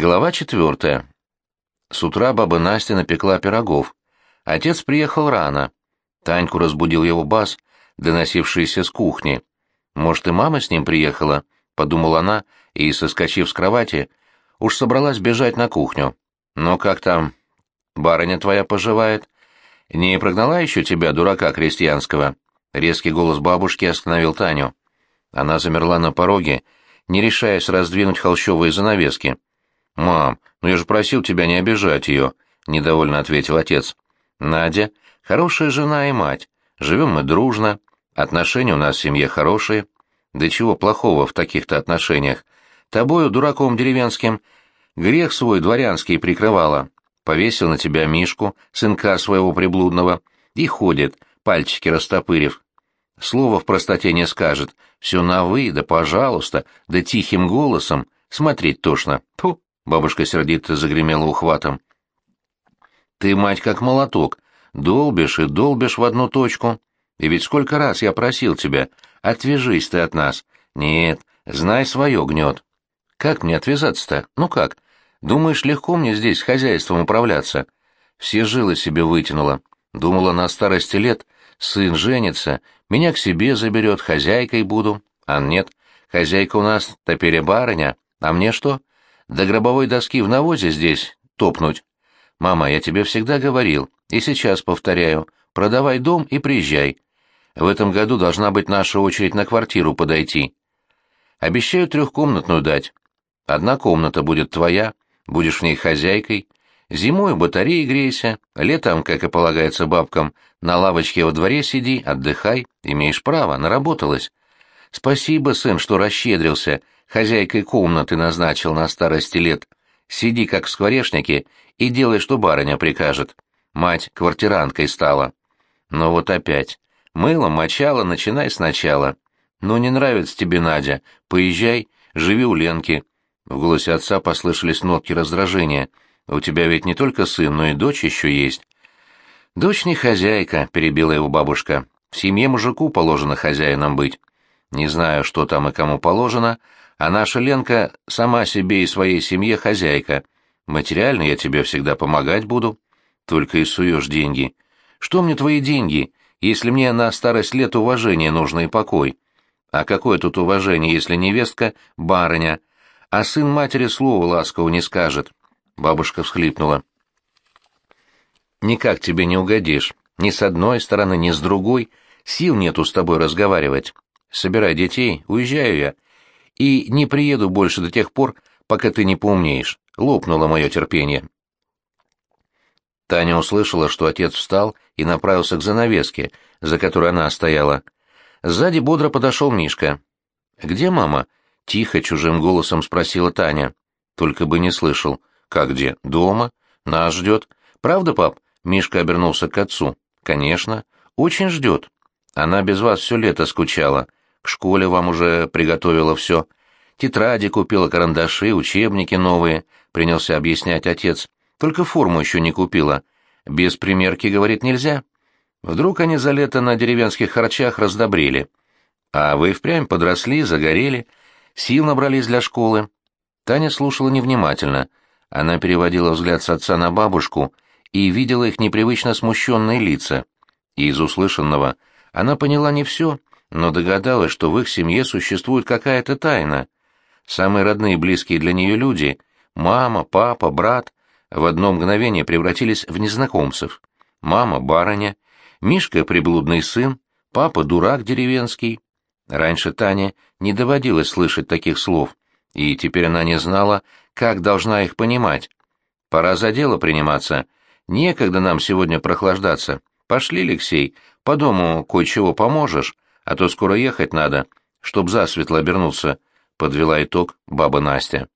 Глава четвертая. С утра баба Настя напекла пирогов. Отец приехал рано. Таньку разбудил его бас, доносившийся с кухни. «Может, и мама с ним приехала?» — подумала она и, соскочив с кровати, уж собралась бежать на кухню. «Но как там? Барыня твоя поживает? Не прогнала еще тебя, дурака крестьянского?» Резкий голос бабушки остановил Таню. Она замерла на пороге, не решаясь раздвинуть холщовые занавески. «Мам, ну я же просил тебя не обижать ее», — недовольно ответил отец. «Надя — хорошая жена и мать. Живем мы дружно. Отношения у нас в семье хорошие. Да чего плохого в таких-то отношениях? Тобою, дураком деревенским, грех свой дворянский прикрывала. Повесил на тебя Мишку, сынка своего приблудного, и ходит, пальчики растопырив. Слово в простоте не скажет. Все на «вы», да «пожалуйста», да тихим голосом. Смотреть тошно. Фу! Бабушка сердито загремела ухватом. «Ты, мать, как молоток, долбишь и долбишь в одну точку. И ведь сколько раз я просил тебя, отвяжись ты от нас. Нет, знай свое гнет. Как мне отвязаться-то? Ну как? Думаешь, легко мне здесь хозяйством управляться? Все жилы себе вытянула. Думала, на старости лет сын женится, меня к себе заберет, хозяйкой буду. А нет, хозяйка у нас теперь барыня, а мне что? До гробовой доски в навозе здесь топнуть. Мама, я тебе всегда говорил, и сейчас повторяю, продавай дом и приезжай. В этом году должна быть наша очередь на квартиру подойти. Обещаю трехкомнатную дать. Одна комната будет твоя, будешь в ней хозяйкой. Зимой батареи грейся, летом, как и полагается бабкам, на лавочке во дворе сиди, отдыхай, имеешь право, наработалась. Спасибо, сын, что расщедрился, хозяйкой комнаты назначил на старости лет. Сиди, как в скворечнике, и делай, что барыня прикажет. Мать квартиранткой стала. Но вот опять. Мыло, мочало, начинай сначала. Ну, не нравится тебе, Надя, поезжай, живи у Ленки. В голосе отца послышались нотки раздражения. У тебя ведь не только сын, но и дочь еще есть. Дочь не хозяйка, перебила его бабушка. В семье мужику положено хозяином быть. Не знаю, что там и кому положено, а наша Ленка сама себе и своей семье хозяйка. Материально я тебе всегда помогать буду. Только и суешь деньги. Что мне твои деньги, если мне на старость лет уважение нужно и покой? А какое тут уважение, если невестка — барыня, а сын матери слова ласкового не скажет? Бабушка всхлипнула. «Никак тебе не угодишь. Ни с одной стороны, ни с другой. Сил нету с тобой разговаривать. Собирай детей, уезжаю я и не приеду больше до тех пор, пока ты не поумнеешь. Лопнуло мое терпение. Таня услышала, что отец встал и направился к занавеске, за которой она стояла. Сзади бодро подошел Мишка. «Где мама?» — тихо, чужим голосом спросила Таня. Только бы не слышал. «Как где? Дома? Нас ждет. Правда, пап?» — Мишка обернулся к отцу. «Конечно. Очень ждет. Она без вас все лето скучала. К школе вам уже приготовила все. Тетради купила, карандаши, учебники новые, принялся объяснять отец. Только форму еще не купила. Без примерки, говорит, нельзя. Вдруг они за лето на деревенских харчах раздобрели. А вы впрямь подросли, загорели, сил набрались для школы. Таня слушала невнимательно. Она переводила взгляд с отца на бабушку и видела их непривычно смущенные лица. И из услышанного она поняла не все, но догадалась, что в их семье существует какая-то тайна. Самые родные и близкие для нее люди — мама, папа, брат — в одно мгновение превратились в незнакомцев. Мама — барыня, Мишка — приблудный сын, папа — дурак деревенский. Раньше Тане не доводилось слышать таких слов, и теперь она не знала, как должна их понимать. Пора за дело приниматься. Некогда нам сегодня прохлаждаться. Пошли, Алексей, по дому кое-чего поможешь, а то скоро ехать надо, чтоб засветло обернулся, — подвела итог баба Настя.